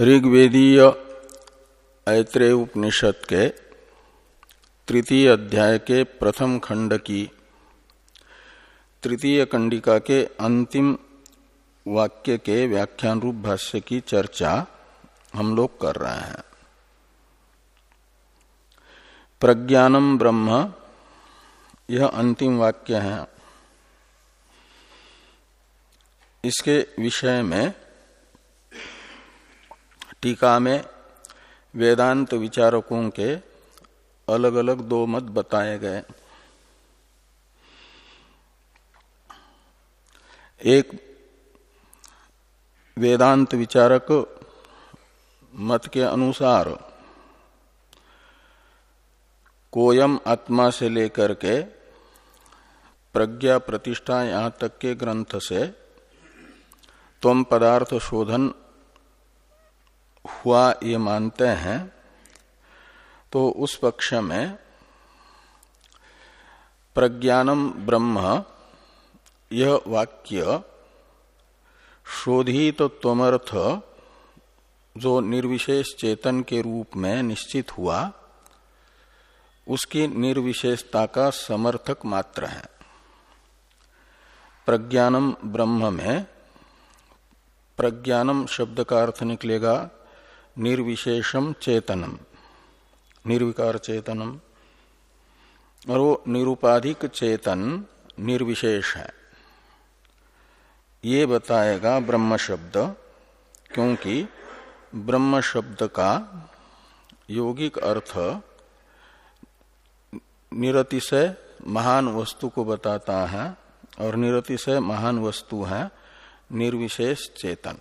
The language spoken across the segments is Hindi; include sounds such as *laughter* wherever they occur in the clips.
ऋग्वेदीय ऐत्रेय उपनिषद के तृतीय अध्याय के प्रथम खंड की तृतीय कंडिका के अंतिम वाक्य के व्याख्यान रूप भाष्य की चर्चा हम लोग कर रहे हैं। प्रज्ञानम ब्रह्म, यह अंतिम वाक्य है। इसके विषय में टीका में वेदांत विचारकों के अलग अलग दो मत बताए गए। एक, वेदांत विचारक मत के अनुसार कोयम आत्मा से लेकर के प्रज्ञा प्रतिष्ठा यहाँ तक के ग्रंथ से तम पदार्थ शोधन हुआ ये मानते हैं तो उस पक्ष में प्रज्ञानम ब्रह्म, यह वाक्य शोधित तो त्वमर्थ, जो निर्विशेष चेतन के रूप में निश्चित हुआ, उसकी निर्विशेषता का समर्थक मात्र है। प्रज्ञानम ब्रह्म में, प्रज्ञानम शब्द का अर्थ निकलेगा निर्विशेषम चेतनम। निर्विकार चेतनम। और वो निरुपाधिक चेतन निर्विशेष है। ये बताएगा ब्रह्म शब्द, क्योंकि ब्रह्म शब्द का यौगिक अर्थ निरतिशय महान वस्तु को बताता है, और निरतिशय महान वस्तु है निर्विशेष चेतन।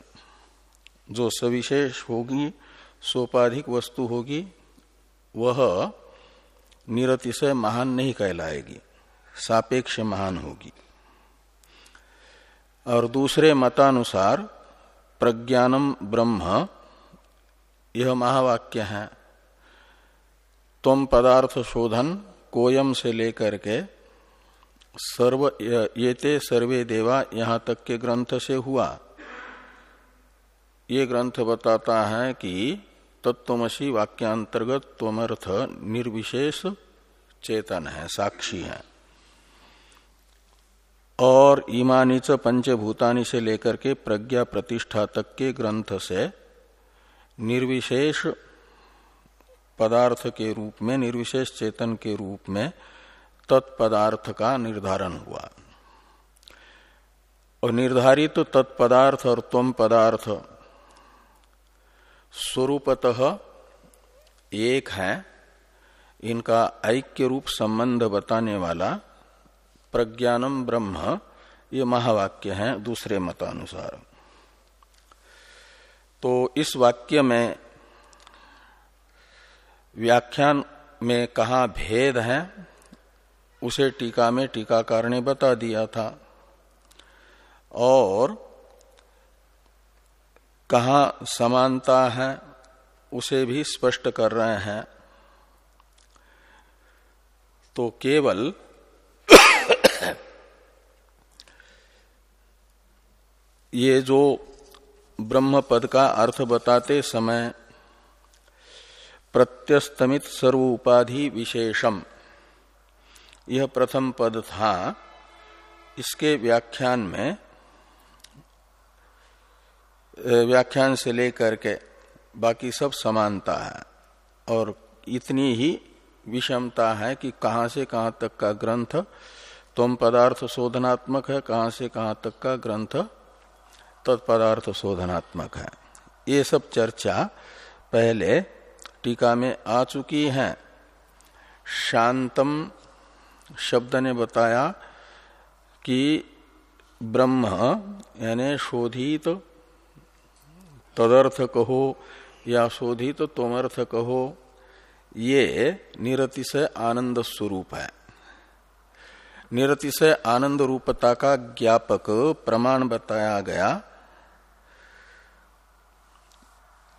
जो सविशेष होगी सोपाधिक वस्तु होगी, वह निरतिशय महान नहीं कहलाएगी, सापेक्ष महान होगी। और दूसरे मतानुसार, प्रज्ञानम ब्रह्म, यह महावाक्य है तुम पदार्थ शोधन कोयम से लेकर के सर्व ये ते सर्वे देवा यहाँ तक के ग्रंथ से हुआ। ये ग्रंथ बताता है कि तत्वमसी वाक्यांतर्गत त्वमर्थ निर्विशेष चेतन है, साक्षी है। और ईमानी च पंचभूतानी से लेकर के प्रज्ञा प्रतिष्ठा तक के ग्रंथ से निर्विशेष पदार्थ के रूप में, निर्विशेष चेतन के रूप में तत्पदार्थ का निर्धारण हुआ। और निर्धारित तो तत्पदार्थ और तम पदार्थ स्वरूपतः एक है, इनका ऐक्य रूप संबंध बताने वाला प्रज्ञानम ब्रह्म, ये महावाक्य है दूसरे मतानुसार। तो इस वाक्य में व्याख्यान में कहा भेद है, उसे टीका में टीकाकार ने बता दिया था। और कहा समानता है, उसे भी स्पष्ट कर रहे हैं। तो केवल *coughs* ये जो ब्रह्म पद का अर्थ बताते समय प्रत्यस्तमित सर्व उपाधि विशेषम, यह प्रथम पद था। इसके व्याख्यान में व्याख्यान से लेकर के बाकी सब समानता है। और इतनी ही विषमता है कि कहाँ से कहाँ तक का ग्रंथ तुम पदार्थ शोधनात्मक है, कहाँ से कहाँ तक का ग्रंथ तत्पदार्थ शोधनात्मक है। ये सब चर्चा पहले टीका में आ चुकी है। शांतम शब्द ने बताया कि ब्रह्म यानी शोधित तदर्थ कहो या शोधित तोमर्थ कहो, ये निरतिशय आनंद स्वरूप है। निरतिशय आनंद रूपता का ज्ञापक प्रमाण बताया गया।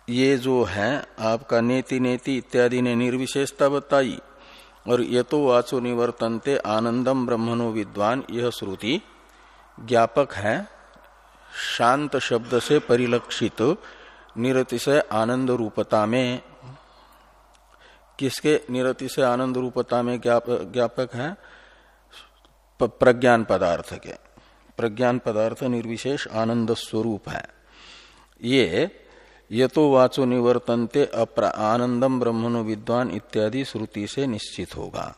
ये जो है, आपका नेति नेति इत्यादि ने निर्विशेषता बताई, और ये तो वाचो निवर्तनते आनंदम ब्रह्मणो विद्वान, यह श्रुति ज्ञापक है। शांत शब्द से परिलक्षित निरतिशय आनंद रूपता में। किसके निरतिशय आनंद रूपता में ज्ञापक है? प्रज्ञान पदार्थ के। प्रज्ञान पदार्थ निर्विशेष आनंद स्वरूप है। ये, यतो वाचो निवर्तनते आनंदम ब्रह्मणो विद्वान इत्यादि श्रुति से निश्चित होगा।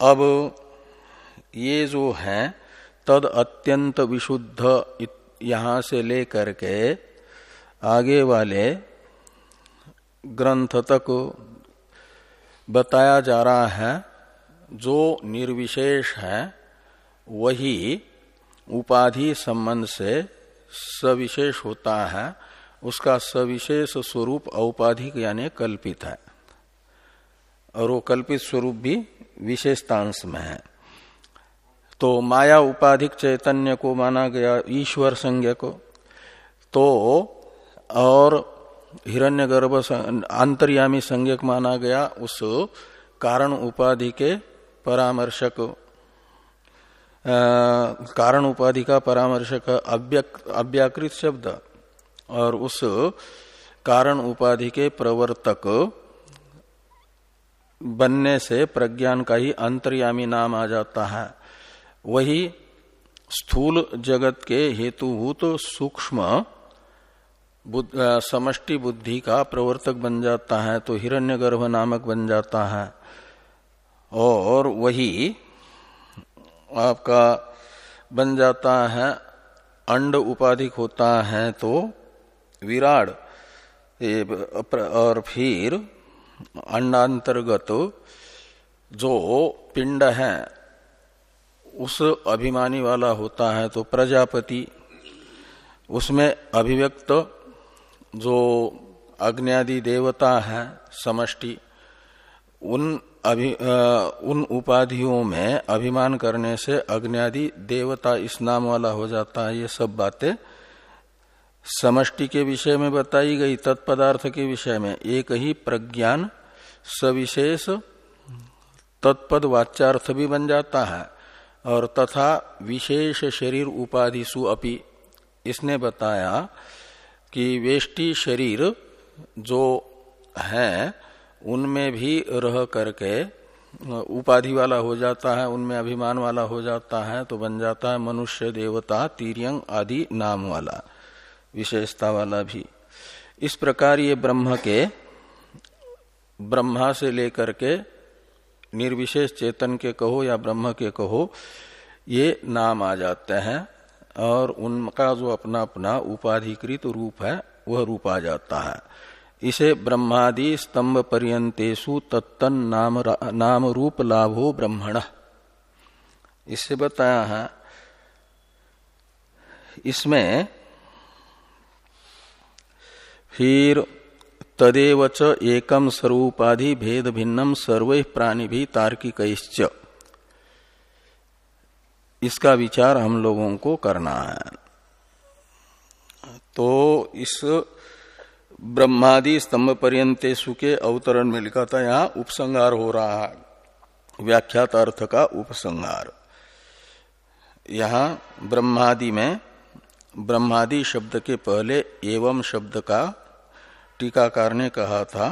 अब, ये जो है तद अत्यंत विशुद्ध यहाँ से लेकर के आगे वाले ग्रंथ तक बताया जा रहा है, जो निर्विशेष है, वही उपाधि संबंध से सविशेष होता है। उसका सविशेष स्वरूप औपाधिक यानी कल्पित है। और वो कल्पित स्वरूप भी विशेषतांश में है। तो माया उपाधिक चैतन्य को माना गया, ईश्वर संज्ञ को। तो और हिरण्यगर्भ अंतर्यामी संज्ञक माना गया, उस कारण उपाधि के परामर्शक। कारण उपाधि का परामर्शक अव्याकृत शब्द और उस कारण उपाधि के प्रवर्तक बनने से प्रज्ञान का ही अंतर्यामी नाम आ जाता है। वही स्थूल जगत के हेतुभूत सूक्ष्म समष्टि बुद्धि का प्रवर्तक बन जाता है तो हिरण्यगर्भ नामक बन जाता है। और वही आपका बन जाता है, अंड उपाधिक होता है तो विराड और फिर अंडांतर्गत जो पिंड है उस अभिमानी वाला होता है तो प्रजापति, उसमें अभिव्यक्त जो अग्नि देवता है, समष्टि, उन अभि उन उपाधियों में अभिमान करने से अग्नि देवता इस नाम वाला हो जाता है, ये सब बातें समष्टि के विषय में बताई गई, तत्पदार्थ के विषय में। एक ही प्रज्ञान सविशेष तत्पद वाच्यार्थ भी बन जाता है। और तथा विशेष शरीर उपाधिसु अपि। इसने बताया कि वेष्टि शरीर जो है, उनमें भी रह करके, उपाधि वाला हो जाता है, उनमें अभिमान वाला हो जाता है तो बन जाता है मनुष्य, देवता, तीर्यंग आदि नाम वाला, विशेषता वाला भी। इस प्रकार ये ब्रह्म के, ब्रह्मा से लेकर के निर्विशेष चेतन के कहो या ब्रह्म के कहो, ये नाम आ जाते हैं और उनका जो अपना अपना उपाधिकृत रूप है, वह रूप आ जाता है। इसे ब्रह्मादि स्तंभ पर्यंतेशु तत्तन नाम नाम रूप लाभो ब्रह्मण। इससे बताया है, इसमें फिर तदेव च एकम स्वरूपाधि भेद भिन्नम सर्व प्राणी भी तार्किक इसका विचार हम लोगों को करना है। तो इस ब्रह्मादि स्तंभ पर्यंतेशु के अवतरण में लिखा था, यहाँ उपसंगार हो रहा है। व्याख्यात अर्थ का उपसंगार यहाँ ब्रह्मादि में ब्रह्मादि शब्द के पहले एवं शब्द का टीकाकार ने कहा था,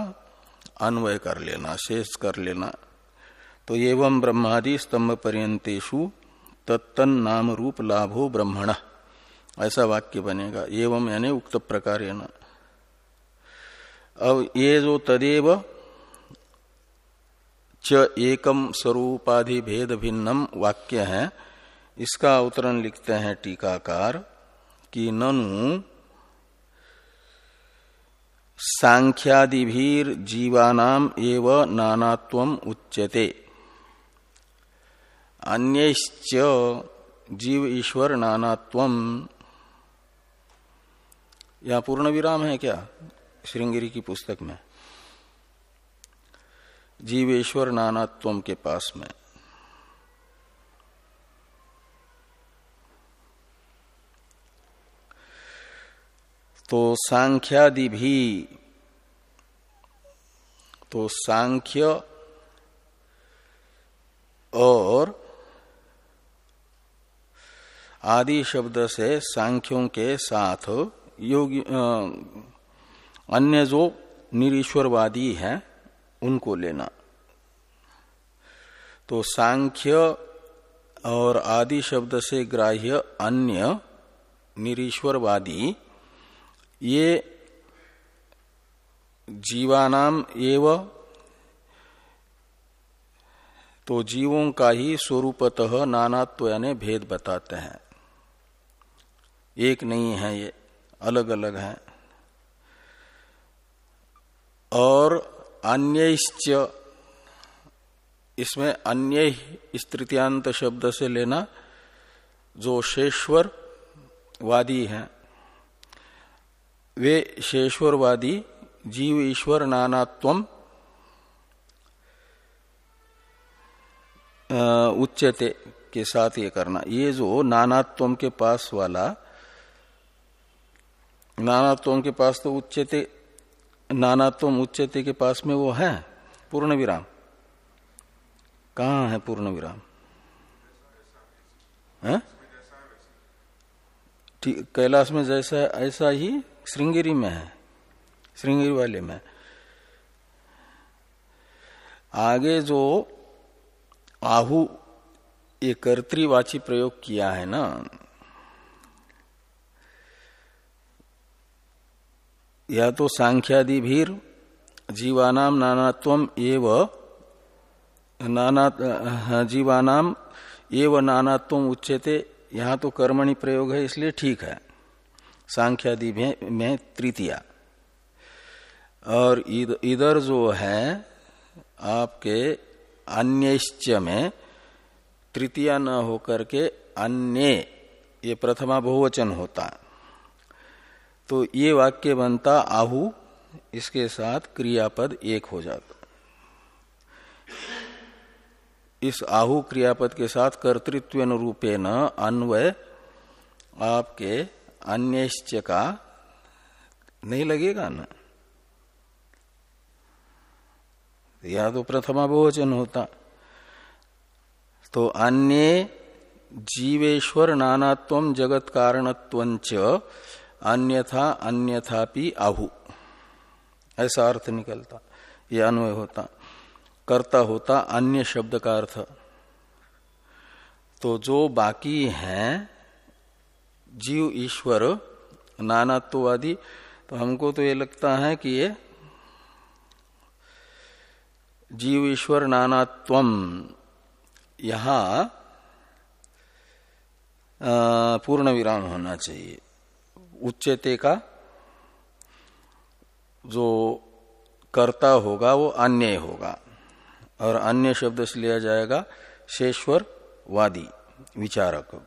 अन्वय कर लेना, शेष कर लेना। तो एवं ब्रह्मादि स्तंभ पर्यंतेशु तत्तन नाम रूप लाभो ब्रह्मण। ऐसा वाक्य बनेगा। एवं यानी उक्त प्रकार अब ये जो तदेव च एकम स्वरूपाधि भेद भिन्नम वाक्य है, इसका अवतरण लिखते हैं टीकाकार कि ननु सांख्यादिभीर जीवानाम एव नानात्वम उच्यते। अन्यश्च जीव ईश्वर नानात्वम। यह पूर्ण विराम है क्या श्रृंगिरी की पुस्तक में? जीवेश्वर नानात्वम के पास में। तो सांख्यादि भी तो सांख्य और आदि शब्द से सांख्यों के साथ योगी अन्य जो निरीश्वरवादी हैं, उनको लेना। तो सांख्य और आदि शब्द से ग्राह्य अन्य निरीश्वरवादी ये जीवानाम एव तो जीवों का ही स्वरूपतः नानात्व यानी भेद बताते हैं। एक नहीं है ये अलग अलग है। और अन्य इसमें अन्य तृतीयांत शब्द से लेना जो शेश्वर वादी हैं। वे शेश्वरवादी, जीव ईश्वर नानात्वम उच्चते के साथ ये करना। ये जो नानात्वम के पास वाला नानात्वम के पास तो उच्चते नानात्वम उच्चते के पास में वो है पूर्ण विराम कहा है पूर्ण विराम है कैलाश में जैसा, ऐसा ही श्रृंगेरी में है। श्रृंगेरी वाले में। आगे जो आहु ये कर्तवाची प्रयोग किया है ना, या तो सांख्यादि भीर, जीवानाम नानात्वम एव, नाना जीवानाम एव नानात्वम उच्चते यहाँ तो कर्मणि प्रयोग है, इसलिए ठीक है। सांख्यादि में तृतीया। और इधर जो है, आपके अन्य में, तृतीया न होकर के अन्य, ये प्रथमा बहुवचन होता। तो ये वाक्य बनता आहु, इसके साथ क्रियापद एक हो जाता। इस आहु क्रियापद के साथ कर्तृत्व रूपे न अन्वय आपके अन्य का नहीं लगेगा ना। या तो प्रथमा बहुवचन होता। तो अन्य जीवेश्वर नानात्व जगत कारणत्व अन्यथा अन्यथापि आहु। ऐसा अर्थ निकलता यह अन्वय होता। कर्ता होता अन्य शब्द का अर्थ। तो जो बाकी हैं जीव ईश्वर नानात्ववादी तो हमको तो ये लगता है कि ये जीव ईश्वर नानात्वम, यहाँ पूर्ण विराम होना चाहिए। उच्चते का जो कर्ता होगा, वो अन्य होगा, और अन्य शब्द से लिया जाएगा शेश्वर वादी विचारक।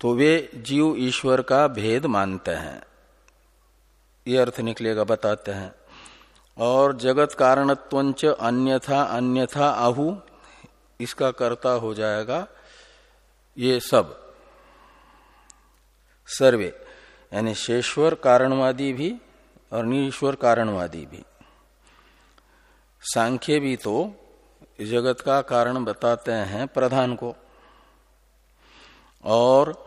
तो वे जीव ईश्वर का भेद मानते हैं। ये अर्थ निकलेगा, बताते हैं। और जगत कारणत्वंच अन्यथा अन्यथा आहु, इसका कर्ता हो जाएगा ये सब। सर्वे, यानी शेश्वर कारणवादी भी और निश्वर कारणवादी भी। सांख्य भी तो जगत का कारण बताते हैं प्रधान को। और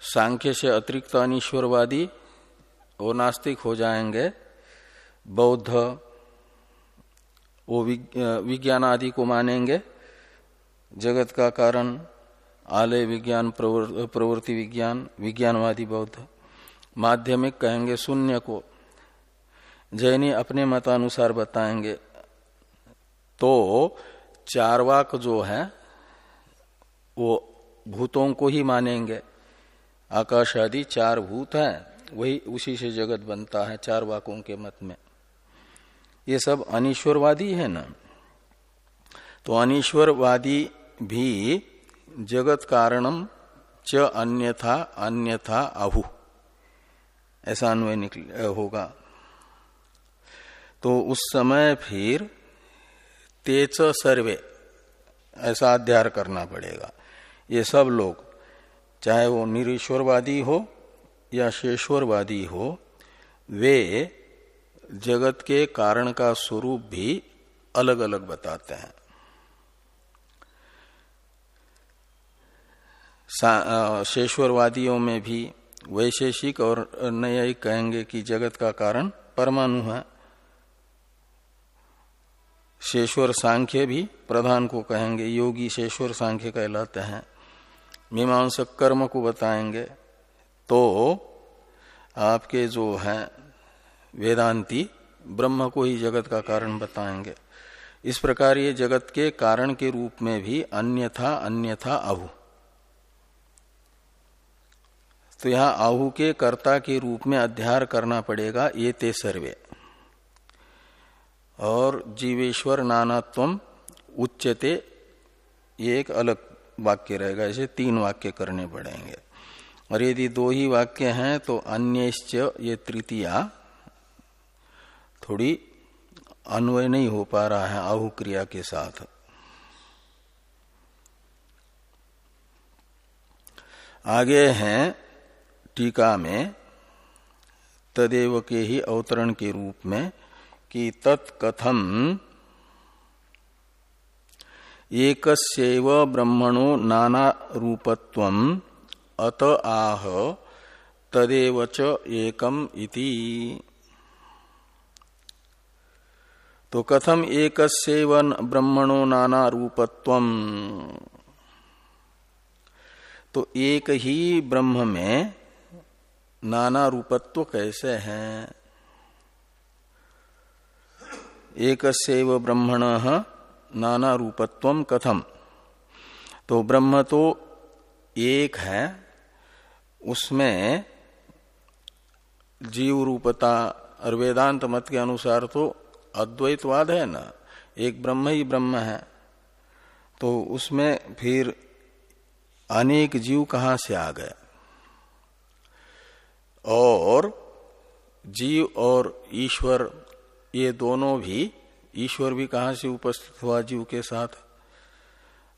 सांख्य से अतिरिक्त अनिश्वरवादी वो नास्तिक हो जाएँगे। बौद्ध वो विज्ञान आदि को मानेंगे। जगत का कारण, आलय विज्ञान प्रवृत्ति विज्ञान, विज्ञानवादी बौद्ध। माध्यमिक कहेंगे शून्य को। जैनी अपने मतानुसार बताएँगे। तो चारवाक जो है, वो भूतों को ही मानेंगे। आकाश आदि चार भूत हैं, वही उसी से जगत बनता है चार वाकों के मत में। ये सब अनिश्वरवादी है ना? तो अनिश्वरवादी भी जगत कारणम च अन्यथा अन्यथा आहु ऐसा निकल होगा। तो उस समय फिर तेच सर्वे, ऐसा अध्यार करना पड़ेगा। ये सब लोग, चाहे वो निरीश्वरवादी हो या शेश्वरवादी हो, वे जगत के कारण का स्वरूप भी अलग अलग बताते हैं। शेश्वरवादियों में भी वैशेषिक और न्यायिक कहेंगे कि जगत का कारण परमाणु है। शेश्वर सांख्य भी प्रधान को कहेंगे, योगी शेश्वर सांख्य कहलाते हैं। मीमांसक कर्म को बताएँगे तो आपके जो है वेदांती, ब्रह्म को ही जगत का कारण बताएँगे। इस प्रकार ये जगत के कारण के रूप में भी अन्यथा अन्यथा आहु। तो यहाँ आहु के कर्ता के रूप में अध्यार करना पड़ेगा, ये ते सर्वे। और जीवेश्वर नानात्व उच्चते ये एक अलग वाक्य रहेगा ऐसे तीन वाक्य करने पड़ेंगे। और यदि दो ही वाक्य हैं तो अन्य ये तृतीया थोड़ी अन्वय नहीं हो पा रहा है आहु क्रिया के साथ। आगे हैं टीका में, तदेव के ही अवतरण के रूप में, कि तत्कथम एक ब्रह्मणो नाना रूपत्व अत आह तदेव एकम इति। तो कथम एक ब्रह्मणो नाना रूपत्व तो एक ही ब्रह्म में नाना रूपत्व कैसे है? एक ब्रह्मण नाना रूपत्व कथम। तो ब्रह्म तो एक है, उसमें जीव रूपता और वेदांत मत के अनुसार तो अद्वैतवाद है ना, एक ब्रह्म ही ब्रह्म है। तो उसमें फिर अनेक जीव कहाँ से आ गए? और जीव और ईश्वर, ये दोनों भी ईश्वर भी कहाँ से उपस्थित हुआ जीव के साथ?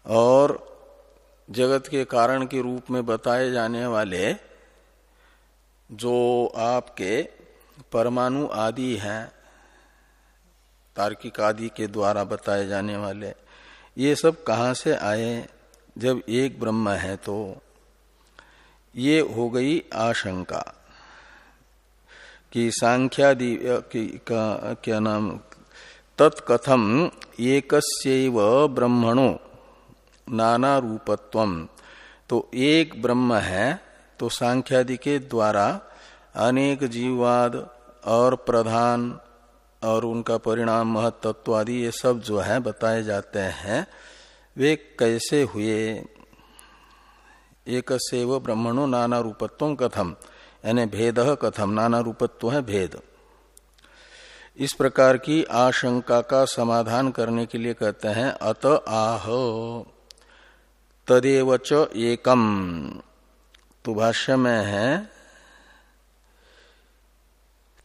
और जगत के कारण के रूप में बताए जाने वाले जो आपके परमाणु आदि हैं, तार्किक आदि के द्वारा बताए जाने वाले, ये सब कहाँ से आए? जब एक ब्रह्म है तो ये हो गई आशंका कि सांख्यादि क्या नाम तत्कथम एक ब्रह्मणो नाना रूपत्व तो एक ब्रह्म है तो सांख्यादि के द्वारा अनेक जीववाद और प्रधान और उनका परिणाम महत्त्व आदि ये सब जो है, बताए जाते हैं। वे कैसे हुए? एक ब्रह्मणो नाना रूपत्व कथम यानी भेद कथम नाना रूपत्व है भेद। इस प्रकार की आशंका का समाधान करने के लिए कहते हैं, अत आह तदेवच एकम। तो भाष्य में है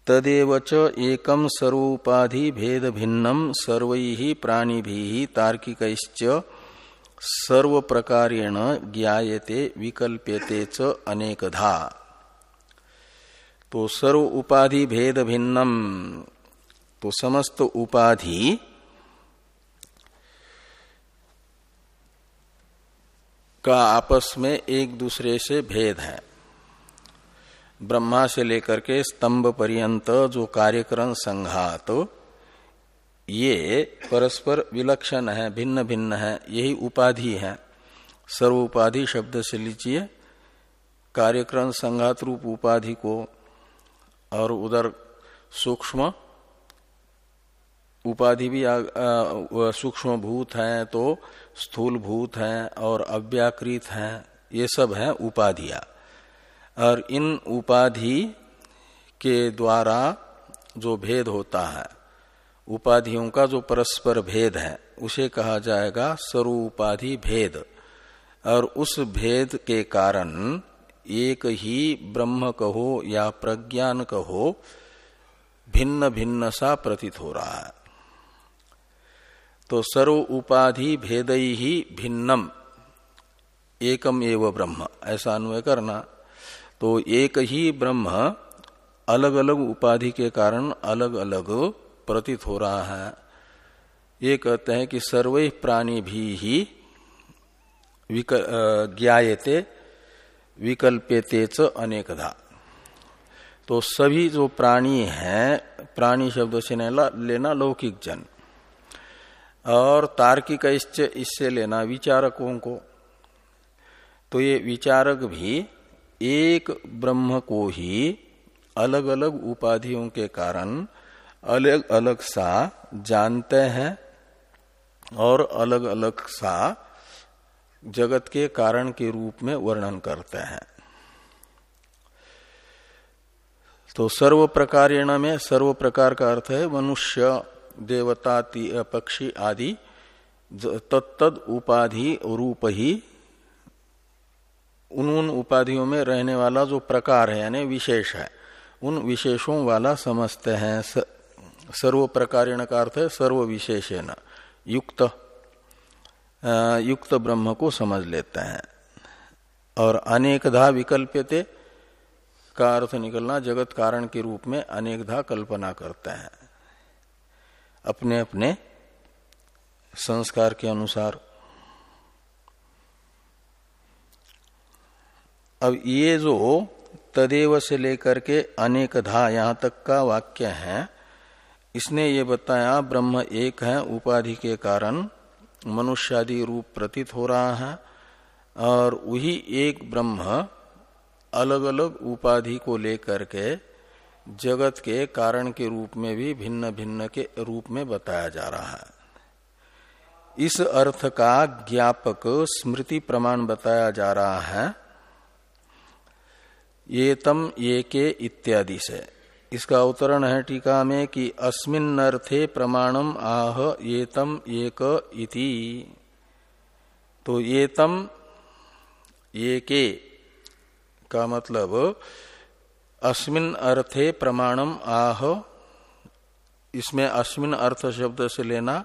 तदेवच एकम सर्वोपाधि भेद भिन्नम सर्व प्राणी तार्किक सर्व प्रकारेण ज्ञाते विकल्प्यते च अनेकधा। तो सर्व उपाधि भेद भिन्नम। तो समस्त उपाधि का आपस में एक दूसरे से भेद है। ब्रह्मा से लेकर के स्तंभ पर्यंत जो कार्यक्रम संघात तो ये परस्पर विलक्षण है भिन्न भिन्न है, यही उपाधि है। सर्व उपाधि शब्द से लीजिए, कार्यक्रम संघात रूप उपाधि को, और उधर सूक्ष्म उपाधि भी सूक्ष्म भूत है तो स्थूल भूत है और अव्याकृत है, ये सब है उपाधिया। और इन उपाधि के द्वारा जो भेद होता है, उपाधियों का जो परस्पर भेद है, उसे कहा जाएगा स्वरूपाधि भेद। और उस भेद के कारण एक ही ब्रह्म कहो या प्रज्ञान कहो भिन्न भिन्न सा प्रतीत हो रहा है। तो सर्व उपाधि भेद ही भिन्नम। एकम एव ब्रह्म। ऐसा अन्वय करना। तो एक ही ब्रह्म अलग अलग उपाधि के कारण अलग अलग प्रतीत हो रहा है। ये कहते हैं कि सर्व प्राणी भी ही ज्ञाते विकल्पेतेच अनेकधा। तो सभी जो प्राणी हैं, प्राणी शब्द से लेना लौकिक जन। और तार्किक इससे लेना विचारकों को। तो ये विचारक भी एक ब्रह्म को ही अलग अलग उपाधियों के कारण अलग अलग सा जानते हैं और अलग अलग सा जगत के कारण के रूप में वर्णन करते हैं। तो सर्व प्रकार में सर्व प्रकार का अर्थ है मनुष्य देवता पक्षी आदि तत्द उपाधि रूप ही उन उन उपाधियों में रहने वाला जो प्रकार है, यानी विशेष है, उन विशेषों वाला समझते हैं। सर्व प्रकार का अर्थ है सर्व विशेषण, युक्त युक्त ब्रह्म को समझ लेते हैं। और अनेकधा विकल्पते का अर्थ निकलना जगत कारण के रूप में अनेकधा कल्पना करते हैं। अपने अपने संस्कार के अनुसार। अब ये जो तदेव से लेकर के अनेकधा यहाँ तक का वाक्य है, इसने ये बताया, ब्रह्म एक है, उपाधि के कारण मनुष्यादि रूप प्रतीत हो रहा है, और वही एक ब्रह्म अलग अलग उपाधि को लेकर के जगत के कारण के रूप में भी भिन्न भिन्न के रूप में बताया जा रहा है। इस अर्थ का ज्ञापक स्मृति प्रमाण बताया जा रहा है। ये तम इत्यादि से। इसका अवतरण है टीका में कि अस्मिन्नर्थे प्रमाणम आह ये तम एक इति। तो ये तम ये के का मतलब अस्मिन अर्थे प्रमाणम आह। इसमें अस्मिन अर्थ शब्द से लेना,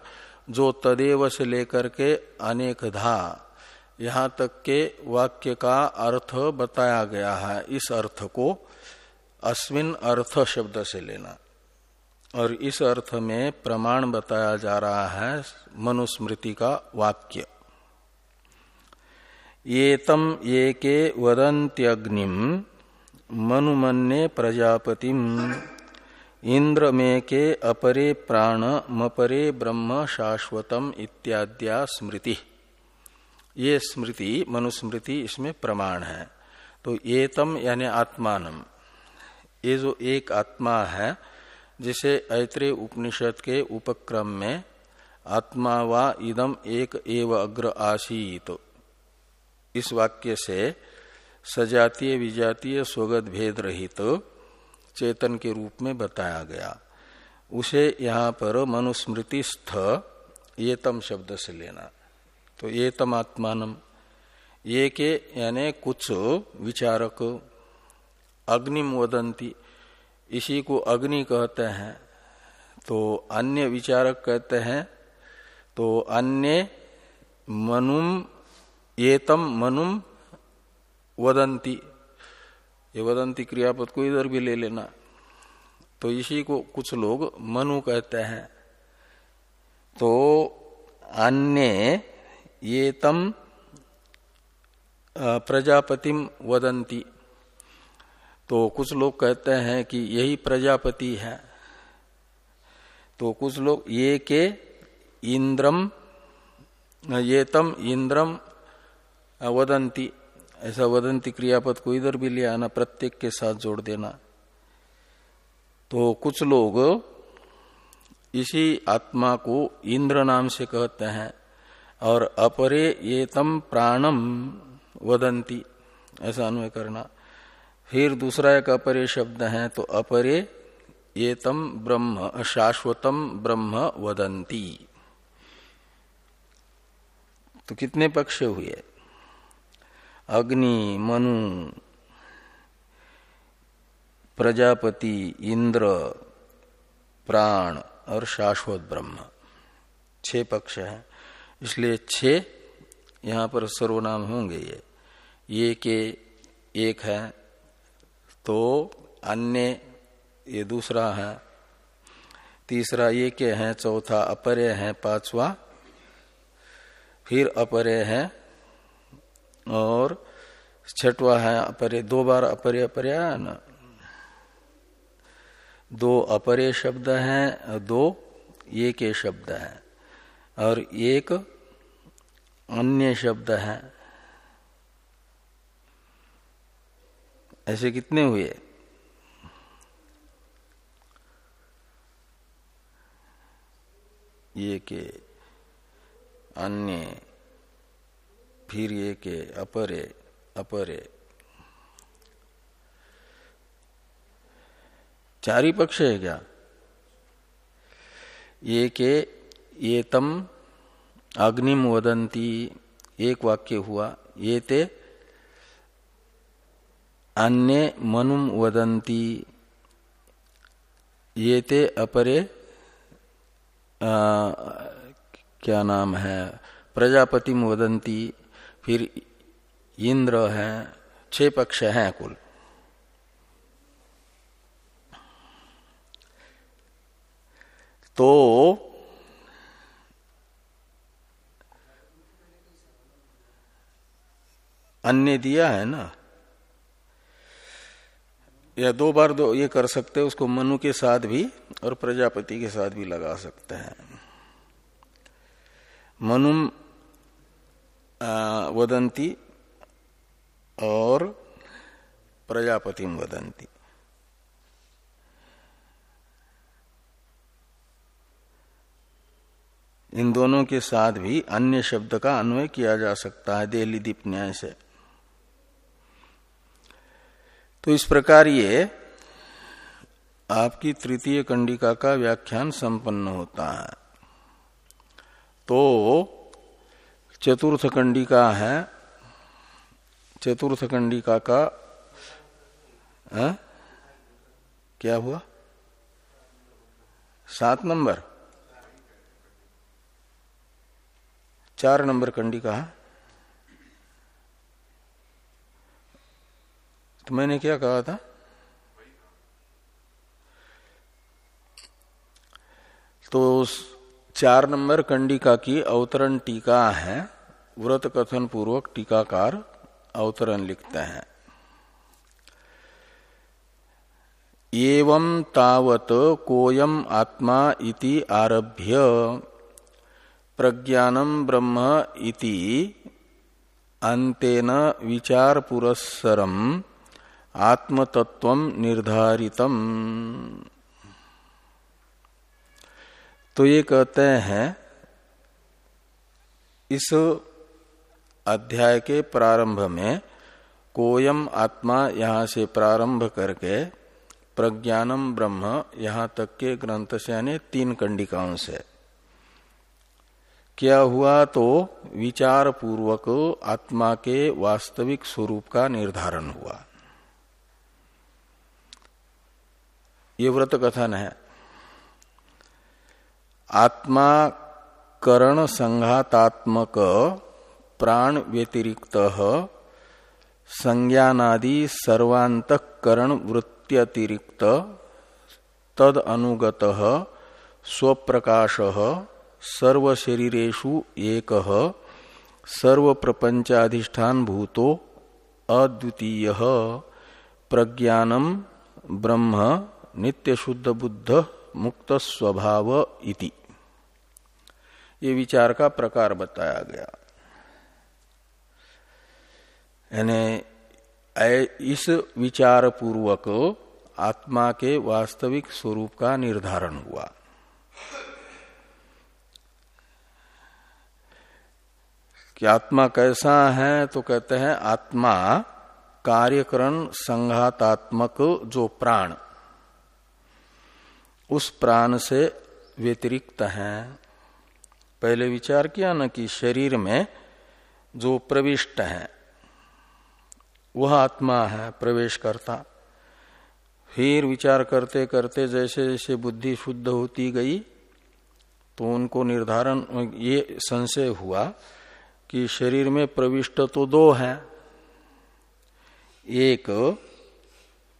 जो तदेव से लेकर के अनेक धा यहाँ तक के वाक्य का अर्थ बताया गया है। इस अर्थ को अस्मिन अर्थ शब्द से लेना। और इस अर्थ में प्रमाण बताया जा रहा है मनुस्मृति का वाक्य। ये तम ये के वदंत्यग्निम मनुमन्ने प्रजापतिम। इंद्र में के अपरे प्राण, मपरे ब्रह्म, शाश्वतम इत्याद्या स्मृति। ये स्मृति, मनुस्मृति इसमें प्रमाण है। तो ये तम यानी आत्मानम। ये जो एक आत्मा है, जिसे ऐत्रे उपनिषद के उपक्रम में आत्मा वा इदम एक एव अग्र आसीत। तो इस वाक्य से सजातीय विजातीय स्वगत भेद रहित तो चेतन के रूप में बताया गया। उसे यहाँ पर मनुस्मृति स्थ ये तम शब्द से लेना। तो ये तम आत्मानम। ये के यानी कुछ विचारक अग्निम वदंती। इसी को अग्नि कहते हैं। तो अन्य विचारक कहते हैं तो अन्य मनुम येतम मनुम वदंती। ये वदंती क्रियापद को इधर भी ले लेना। तो इसी को कुछ लोग मनु कहते हैं। तो अन्य ये तम प्रजापतिम वदंती। तो कुछ लोग कहते हैं कि यही प्रजापति है। तो कुछ लोग ये के इंद्रम ये तम इंद्रम वदंती। ऐसा वदंती क्रियापद को इधर भी ले आना, प्रत्येक के साथ जोड़ देना। तो कुछ लोग इसी आत्मा को इंद्र नाम से कहते हैं और अपरे ये तम प्राणम वदंती, ऐसा अनुय करना। फिर दूसरा एक अपरे शब्द है तो अपरे ये तम ब्रह्म, शाश्वतम ब्रह्म वदंती। तो कितने पक्ष हुए? अग्नि, मनु, प्रजापति, इंद्र, प्राण और शाश्वत ब्रह्म। छह पक्ष हैं। इसलिए छह यहाँ पर सर्वनाम होंगे ये। ये के एक है तो अन्य ये दूसरा है। तीसरा ये के हैं, चौथा अपरय है, पांचवा फिर अपरय है। और छठवा है अपरे, दो बार अपरे अपरे है दो अपरे शब्द हैं, दो ये शब्द हैं, और एक अन्य शब्द है। ऐसे कितने हुए? ये के अन्य फिर ये के अपरे अपरे। चार ही पक्ष है क्या? ये के ये तम अग्निम वदंती एक वाक्य हुआ ये ते अन्य मनुम वदंती ये ते अपरे आ, क्या नाम है प्रजापति वदंती फिर इंद्र है, छह पक्ष हैं कुल। तो अन्य दिया है ना? या दो बार दो ये कर सकते हैं, उसको मनु के साथ भी और प्रजापति के साथ भी लगा सकते हैं। मनुम वदंती और प्रजापति वदंती इन दोनों के साथ भी अन्य शब्द का अन्वय किया जा सकता है, देहली दीप न्याय से। तो इस प्रकार ये आपकी तृतीय कंडिका का व्याख्यान संपन्न होता है। तो चतुर्थ कंडिका है। चतुर्थ कंडिका का आ? क्या हुआ? सात नंबर। चार नंबर कंडिका है। तो मैंने क्या कहा था? तो चार नंबर कंडिका की अवतरण टीका है। व्रत कथन पूर्वक टीकाकार अवतरण लिखते हैं। एवं तावत कोयम आत्मा इति आरभ्य प्रज्ञानम ब्रह्म इति अंतेन विचार पुरस्सरम आत्मतत्व निर्धारितम। तो ये कहते हैं, इस अध्याय के प्रारंभ में कोयम आत्मा यहाँ से प्रारंभ करके प्रज्ञानम ब्रह्म यहाँ तक के ग्रंथ से यानी तीन कंडिकाओं से। क्या हुआ तो विचार पूर्वक आत्मा के वास्तविक स्वरूप का निर्धारण हुआ। ये व्रत कथन है। आत्मा करण संघातात्मक प्राण व्यतिरिक्त संज्ञानादि सर्वांतकरण वृत्त्यतिरिक्त तद अनुगत स्वप्रकाश सर्वशरीरेशु एक सर्व प्रपंचाधिष्ठान भूतो अद्वितीय प्रज्ञानम ब्रह्म नित्य शुद्ध बुद्ध मुक्त स्वभाव इति। ये विचार का प्रकार बताया गया। यानी इस विचार पूर्वक आत्मा के वास्तविक स्वरूप का निर्धारण हुआ। कि आत्मा कैसा है तो कहते हैं आत्मा कार्यकरण संघातात्मक जो प्राण, उस प्राण से व्यतिरिक्त है। पहले विचार किया ना कि शरीर में जो प्रविष्ट है वह आत्मा है प्रवेश करता फिर विचार करते करते जैसे जैसे बुद्धि शुद्ध होती गई तो उनको निर्धारण, ये संशय हुआ कि शरीर में प्रविष्ट तो दो हैं। एक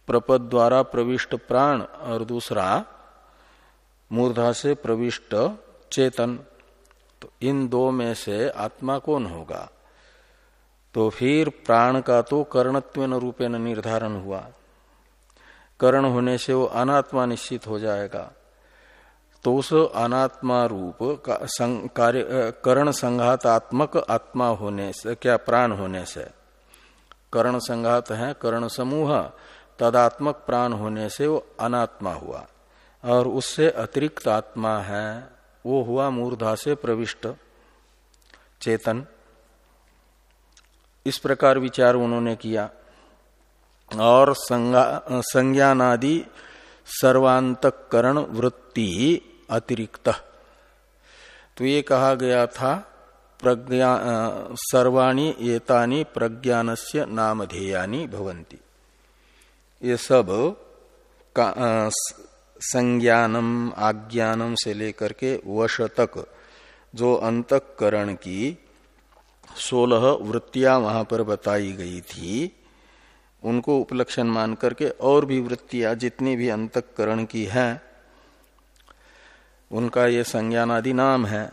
प्रपद द्वारा प्रविष्ट प्राण और दूसरा मूर्धा से प्रविष्ट चेतन। तो इन दो में से आत्मा कौन होगा? तो फिर प्राण का तो कर्णत्व रूपेण निर्धारण हुआ। कर्ण होने से वो अनात्मा निश्चित हो जाएगा। तो उस अनात्मा रूप कर्ण संघातात्मक आत्मा होने से, क्या प्राण होने से? कर्ण संघात है, कर्ण समूह, तदात्मक प्राण होने से वो अनात्मा हुआ। और उससे अतिरिक्त आत्मा है, वो हुआ मूर्धा से प्रविष्ट। चेतन। इस प्रकार विचार उन्होंने किया। और संज्ञानादि सर्वांतकरण वृत्ति ही अतिरिक्त। तो ये कहा गया था, प्रज्ञा सर्वाणी एतानी प्रज्ञानस्य नामधेयानी भवंती ये सब का संज्ञानम, आज्ञानम से लेकर के वश तक जो अंतकरण की सोलह वृत्तियाँ वहाँ पर बताई गई थी। उनको उपलक्षण मान करके और भी वृत्तियाँ जितनी भी अंतकरण की हैं, उनका ये संज्ञानादि नाम है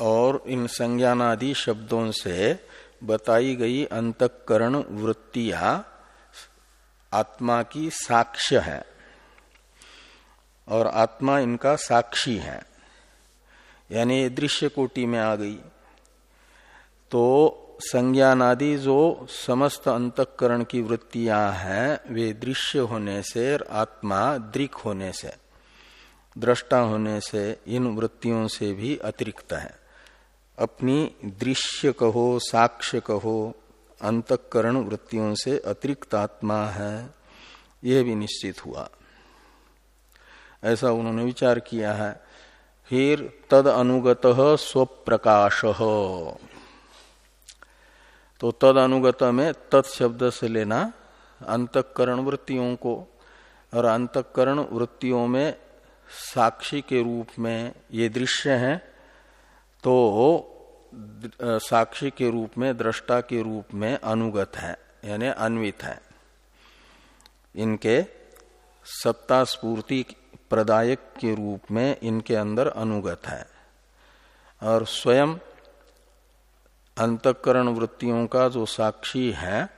और इन संज्ञानादि शब्दों से बताई गई अंतकरण वृत्तियाँ आत्मा की साक्ष्य है और आत्मा इनका साक्षी है। यानी दृश्य कोटि में आ गई। तो संज्ञानादि जो समस्त अंतकरण की वृत्तियाँ हैं, वे दृश्य होने से और आत्मा दृक होने से, दृष्टा होने से, इन वृत्तियों से भी अतिरिक्त है। अपनी दृश्य कहो, साक्ष्य कहो, अंतकरण वृत्तियों से अतिरिक्त आत्मा है, यह भी निश्चित हुआ। ऐसा उन्होंने विचार किया है। फिर तद अनुगत स्वप्रकाश। तो तद अनुगत में तत्शब्द से लेना अंतकरण वृत्तियों को। और अंतकरण वृत्तियों में साक्षी के रूप में ये दृश्य हैं तो साक्षी के रूप में, दृष्टा के रूप में अनुगत है, यानी अन्वित है। इनके सत्ता स्पूर्ति प्रदायक के रूप में इनके अंदर अनुगत है। और स्वयं अंतकरण वृत्तियों का जो साक्षी है,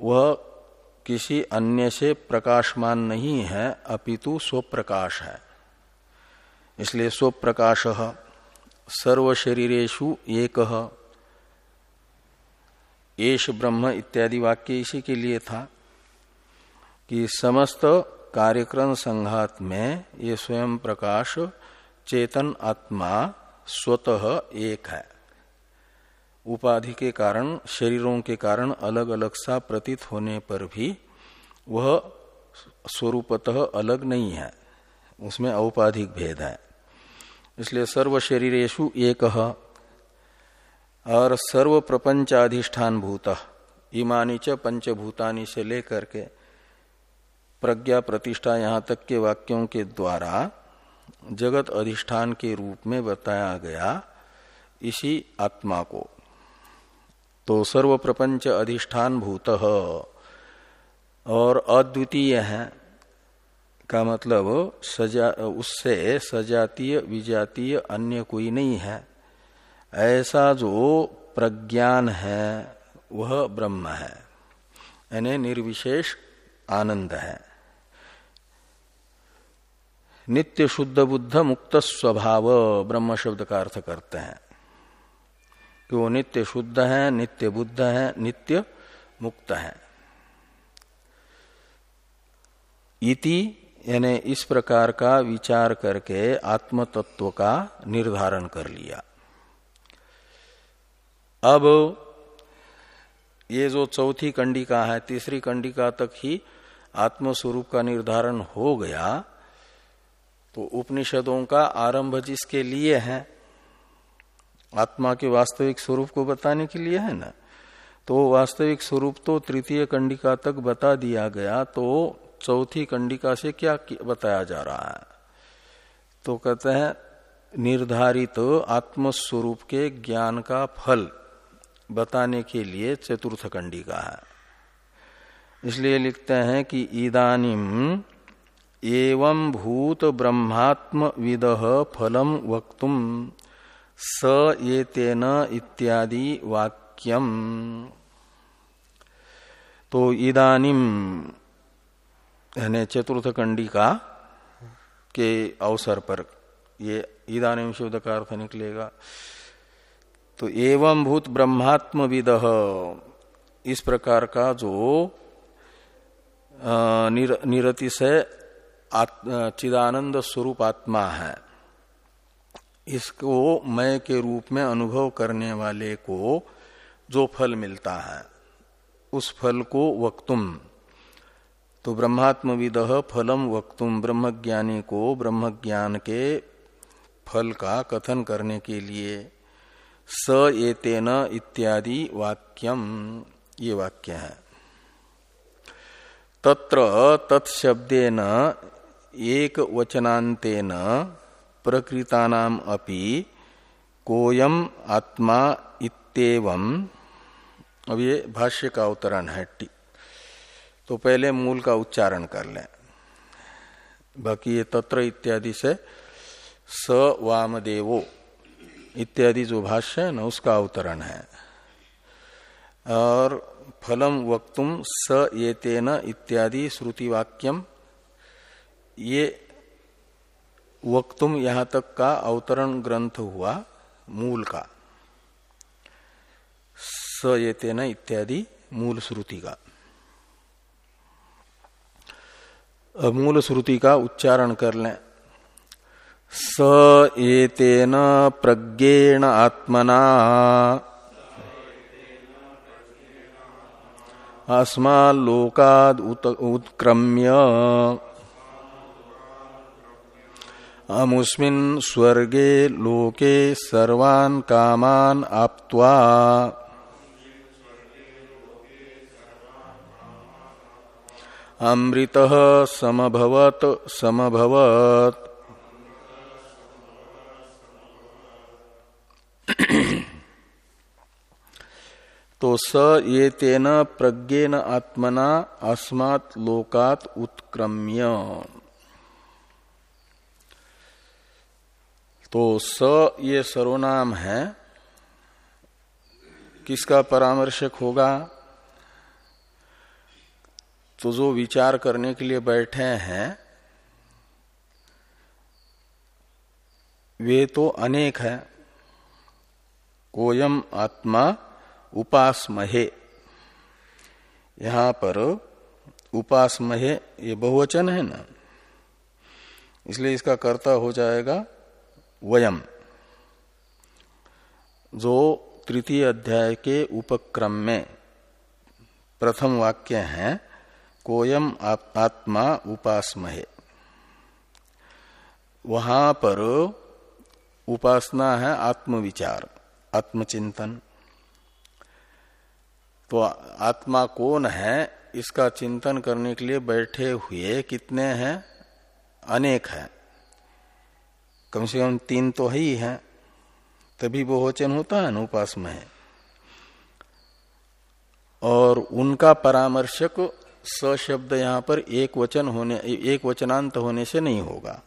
वह किसी अन्य से प्रकाशमान नहीं है, अपितु स्वप्रकाश है। इसलिए स्वप्रकाश सर्व शरीरेशु एक। एश ब्रह्म इत्यादि वाक्य इसी के लिए था कि समस्त कार्यक्रम संघात में ये स्वयं प्रकाश, चेतन आत्मा स्वतः एक है। उपाधि के कारण, शरीरों के कारण अलग अलग सा प्रतीत होने पर भी वह स्वरूपतः अलग नहीं है। उसमें औपाधिक भेद है। इसलिए सर्व शरीरेशु एक, और सर्व प्रपंचाधिष्ठान भूत इमानी च पंचभूतानी से लेकर के प्रज्ञा प्रतिष्ठा यहाँ तक के वाक्यों के द्वारा जगत अधिष्ठान के रूप में बताया गया इसी आत्मा को। तो सर्व प्रपंच अधिष्ठान भूत और अद्वितीय है, का मतलब सजा, उससे सजातीय, विजातीय अन्य कोई नहीं है। ऐसा जो प्रज्ञान है, वह ब्रह्म है। यानी निर्विशेष आनंद है। नित्य शुद्ध बुद्ध मुक्त स्वभाव, ब्रह्म शब्द का अर्थ करते हैं। कि वो नित्य शुद्ध है, नित्य बुद्ध है, नित्य मुक्त है। इति, यानी इस प्रकार का विचार करके आत्म तत्व का निर्धारण कर लिया। अब ये जो चौथी कंडिका है, तीसरी कंडिका तक ही आत्म स्वरूप का निर्धारण हो गया तो उपनिषदों का आरंभ जिसके लिए है आत्मा के वास्तविक स्वरूप को बताने के लिए है ना? तो वास्तविक स्वरूप तो तृतीय कंडिका तक बता दिया गया तो चौथी कंडिका से क्या बताया जा रहा है? तो कहते हैं, निर्धारित तो आत्मस्वरूप के ज्ञान का फल बताने के लिए चतुर्थ कंडिका है। इसलिए लिखते हैं कि इदानिम एवं भूत ब्रह्मात्म विद फलम वक्तुम। स ये तेन इत्यादि वाक्यम। तो इदानिम यानी चतुर्थ कंडिका के अवसर पर ये इदानिम शब्द का अर्थ निकलेगा। तो एवं भूत ब्रह्मात्म विद इस प्रकार का जो निर, निरति से चिदानंद स्वरूप आत्मा है। इसको मय के रूप में अनुभव करने वाले को जो फल मिलता है, उस फल को वक्तुम। तो ब्रह्मात्म विद फलम वक्तुम, ब्रह्मज्ञानी को ब्रह्म ज्ञान के फल का कथन करने के लिए स एतेन इत्यादि वाक्यम, ये वाक्य है। तत्र तत्शब्देन एक वचनांतेन प्रकृतानाम अपि कोयम आत्मा इतम अब ये भाष्य का अवतरण है टी। तो पहले मूल का उच्चारण कर लें। बाकी ये तत्र इत्यादि से स वामदेवो। इत्यादि जो भाष्य है ना, उसका अवतरण है। और फलम वक्तुम स ये तेन इत्यादि श्रुति वाक्यम ये वक्तुम यहाँ तक का अवतरण ग्रंथ हुआ, मूल का। स ये तेन इत्यादि मूल श्रुति का। मूल श्रुति का उच्चारण कर लें। स एतेन प्रज्ञेण आत्मना। अस्मालोकाद उत्क्रम्य। अमुस्मिन् स्वर्गे लोके सर्वान् कामान् आप्त्वा। अमृत समभवत समभवत। तो स ये तेन प्रज्ञेन आत्मना अस्मात् लोकात उत्क्रम्य। तो स ये सर्वनाम है। किसका परामर्शक होगा? तो जो विचार करने के लिए बैठे हैं, वे तो अनेक है। कोयम आत्मा उपासमहे। यहाँ पर उपासमहे ये बहुवचन है ना। इसलिए इसका कर्ता हो जाएगा वयम। जो तृतीय अध्याय के उपक्रम में प्रथम वाक्य है, कोयम आत्मा उपासमहे। वहाँ पर उपासना है आत्मविचार, आत्मचिंतन। तो आत्मा कौन है, इसका चिंतन करने के लिए बैठे हुए कितने हैं, अनेक हैं। कम से कम तीन तो है ही है, तभी बहुवचन होता है ना उपास में। है और उनका परामर्शक स शब्द यहाँ पर एक वचन होने, एक वचनांत होने से नहीं होगा।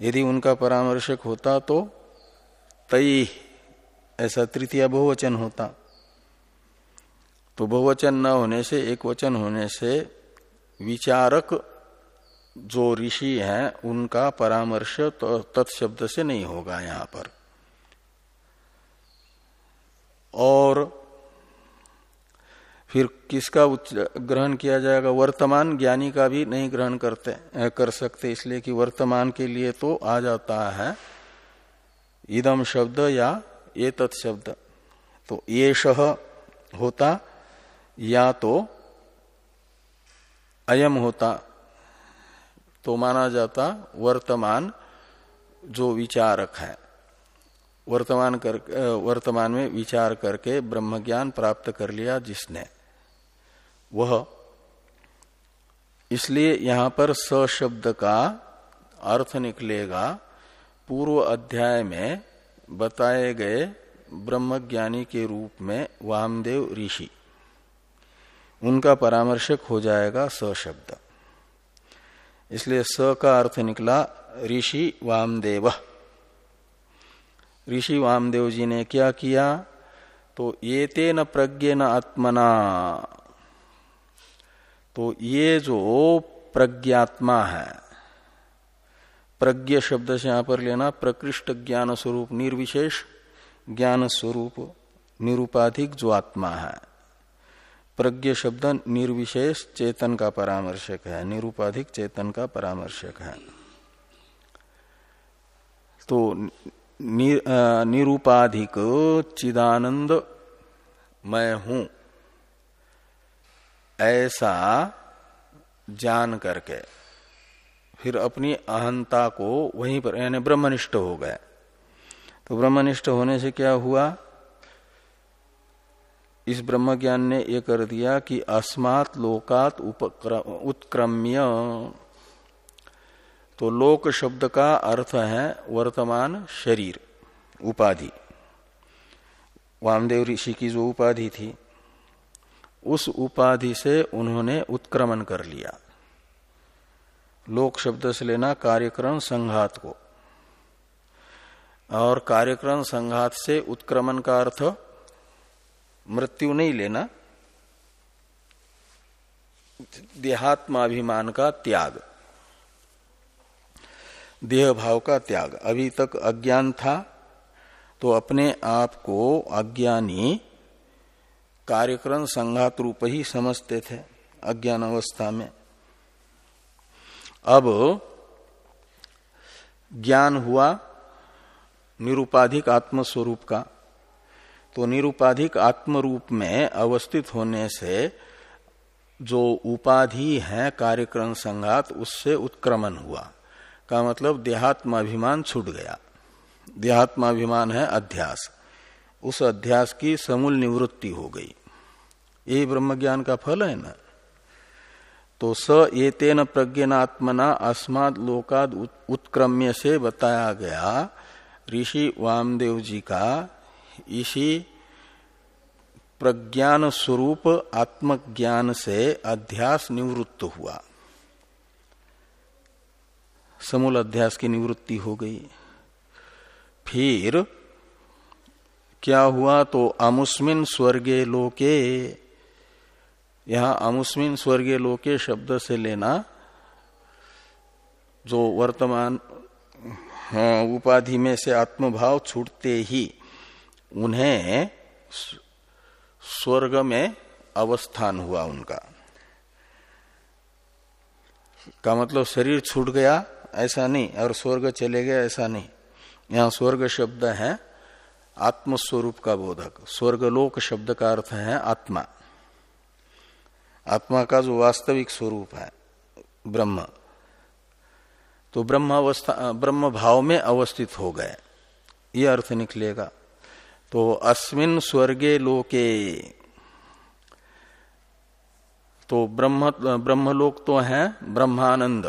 यदि उनका परामर्शक होता तो तई ऐसा तृतीय बहुवचन होता। तो बहुवचन न होने से, एक वचन होने से विचारक जो ऋषि हैं, उनका परामर्श तत्शब्द से नहीं होगा यहाँ पर। और फिर किसका ग्रहण किया जाएगा? वर्तमान ज्ञानी का भी नहीं ग्रहण करते कर सकते, इसलिए कि वर्तमान के लिए तो आ जाता है। इदम शब्द या ये तत्शब्द। तो ये शह होता, या तो अयम होता। तो माना जाता वर्तमान जो विचारक है। वर्तमान कर वर्तमान में विचार करके ब्रह्म ज्ञान प्राप्त कर लिया जिसने। वह इसलिए यहाँ पर स शब्द का अर्थ निकलेगा। पूर्व अध्याय में बताए गए ब्रह्मज्ञानी के रूप में वामदेव ऋषि। उनका परामर्शक हो जाएगा स शब्द इसलिए स का अर्थ निकला ऋषि वामदेव। ऋषि वामदेव जी ने क्या किया? तो ये तेन प्रज्ञ आत्मना। तो ये जो प्रज्ञात्मा है, प्रज्ञ शब्द से यहाँ पर लेना प्रकृष्ट ज्ञान स्वरूप निर्विशेष ज्ञान स्वरूप निरुपाधिक जो आत्मा है। प्रज्ञ शब्द निर्विशेष चेतन का परामर्शक है निरुपाधिक चेतन का परामर्शक है। तो निर, निरुपाधिक चिदानंद मैं हूँ ऐसा जान करके फिर अपनी अहंता को वहीं पर यानी ब्रह्मनिष्ठ हो गए। तो ब्रह्मनिष्ठ होने से क्या हुआ? इस ब्रह्म ज्ञान ने यह कर दिया कि अस्मात् लोकात उत्क्रम्य। तो लोक शब्द का अर्थ है वर्तमान शरीर, उपाधि। वामदेव ऋषि की जो उपाधि थी, उस उपाधि से उन्होंने उत्क्रमण कर लिया। लोक शब्द से लेना कार्यक्रम संघात को। और कार्यक्रम संघात से उत्क्रमण का अर्थ मृत्यु नहीं लेना। देहात्माभिमान का त्याग। देह भाव का त्याग। अभी तक अज्ञान था तो अपने आप को अज्ञानी कार्यक्रम संघात रूप ही समझते थे अज्ञान अवस्था में। अब ज्ञान हुआ निरुपाधिक आत्मस्वरूप का। तो निरुपाधिक आत्म रूप में अवस्थित होने से जो उपाधि है कार्यक्रम संघात, उससे उत्क्रमण हुआ। का मतलब देहात्माभिमान छूट गया। देहात्माभिमान है अध्यास। उस अध्यास की समूल निवृत्ति हो गई। यही ब्रह्म ज्ञान का फल है ना? तो स ये तेन प्रज्ञात्मना अस्माद लोकाद उत्क्रम्य से बताया गया ऋषि वामदेव जी का इसी प्रज्ञान स्वरूप आत्मज्ञान से अध्यास निवृत्त हुआ। समूल अध्यास की निवृत्ति हो गई। फिर क्या हुआ तो अमुस्मिन स्वर्गे लोके यहाँ अमुस्मिन स्वर्गीय लोके शब्द से लेना जो वर्तमान हाँ, उपाधि में से आत्मभाव छूटते ही उन्हें स्वर्ग में अवस्थान हुआ उनका। का मतलब शरीर छूट गया, ऐसा नहीं और स्वर्ग चले गए, ऐसा नहीं। यहाँ स्वर्ग शब्द है आत्मस्वरूप का बोधक। स्वर्गलोक शब्द का अर्थ है आत्मा। आत्मा का जो वास्तविक स्वरूप है, ब्रह्म तो ब्रह्म अवस्था ब्रह्म भाव में अवस्थित हो गए। ये अर्थ निकलेगा। तो अस्मिन स्वर्गे लोके। तो ब्रह्म, ब्रह्मलोक तो है, ब्रह्मानंद।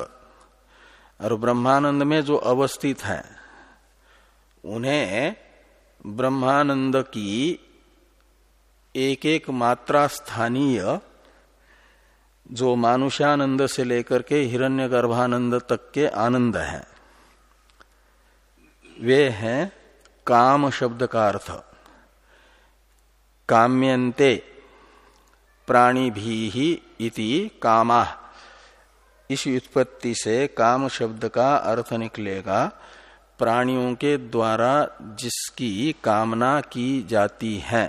और ब्रह्मानंद में जो अवस्थित है, उन्हें ब्रह्मानंद की एक एक मात्रा स्थानीय, जो मानुष्यानंद से लेकर के हिरण्य गर्भानंद तक के आनंद है। वे हैं काम शब्द का अर्थ। काम्यंते प्राणी भी ही इति कामा। इस उत्पत्ति से काम शब्द का अर्थ निकलेगा। प्राणियों के द्वारा जिसकी कामना की जाती है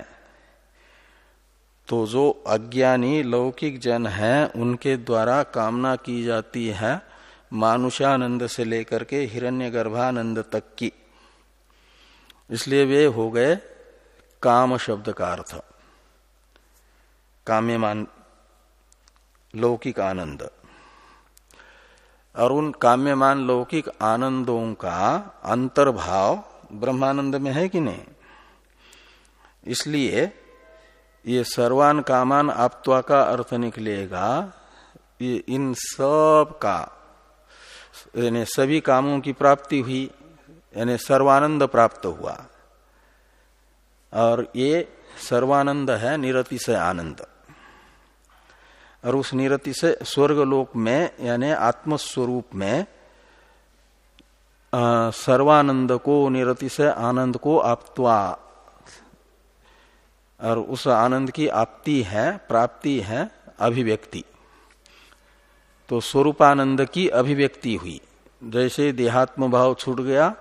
तो जो अज्ञानी लौकिक जन हैं, उनके द्वारा कामना की जाती है मानुषानंद से लेकर के हिरण्य गर्भानंद तक की। इसलिए वे हो गए काम शब्द का अर्थ काम्यमान, लौकिक आनंद। और उन काम्यमान, लौकिक आनंदों का अंतर्भाव ब्रह्मानंद में है कि नहीं? इसलिए ये सर्वान कामान आपत्वा का अर्थ निकलेगा, ये इन सब का, यानी सभी कामों की प्राप्ति हुई, यानी सर्वानंद प्राप्त हुआ। और ये सर्वानंद है, निरति से आनंद। और उस निरति से स्वर्ग लोक में, यानी आत्मस्वरूप में सर्वानंद को, निरति से आनंद को आपत्वा। और उस आनंद की आपती है, प्राप्ति है, अभिव्यक्ति। तो स्वरूपानंद की अभिव्यक्ति हुई। जैसे देहात्म भाव छूट गया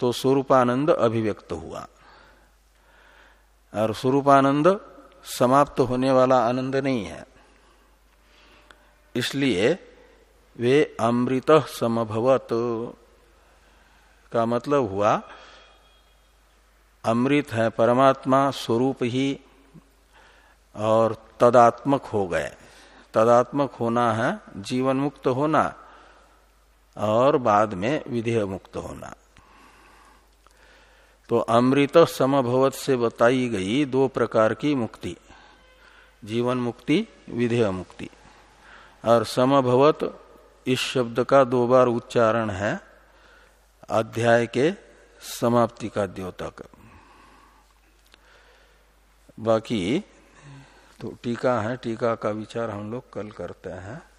तो स्वरूपानंद अभिव्यक्त हुआ। और स्वरूपानंद समाप्त होने वाला आनंद नहीं है। इसलिए वे अमृत समभवत का मतलब हुआ, अमृत है परमात्मा स्वरूप ही और तदात्मक हो गए। तदात्मक होना है, जीवन मुक्त होना और बाद में विधेय मुक्त होना। तो अमृत समभवत से बताई गई दो प्रकार की मुक्ति, जीवन मुक्ति, विधेय मुक्ति। और समभवत इस शब्द का दो बार उच्चारण है, अध्याय के समाप्ति का द्योतक बाकी तो टीका है, टीका का विचार हम लोग कल करते हैं।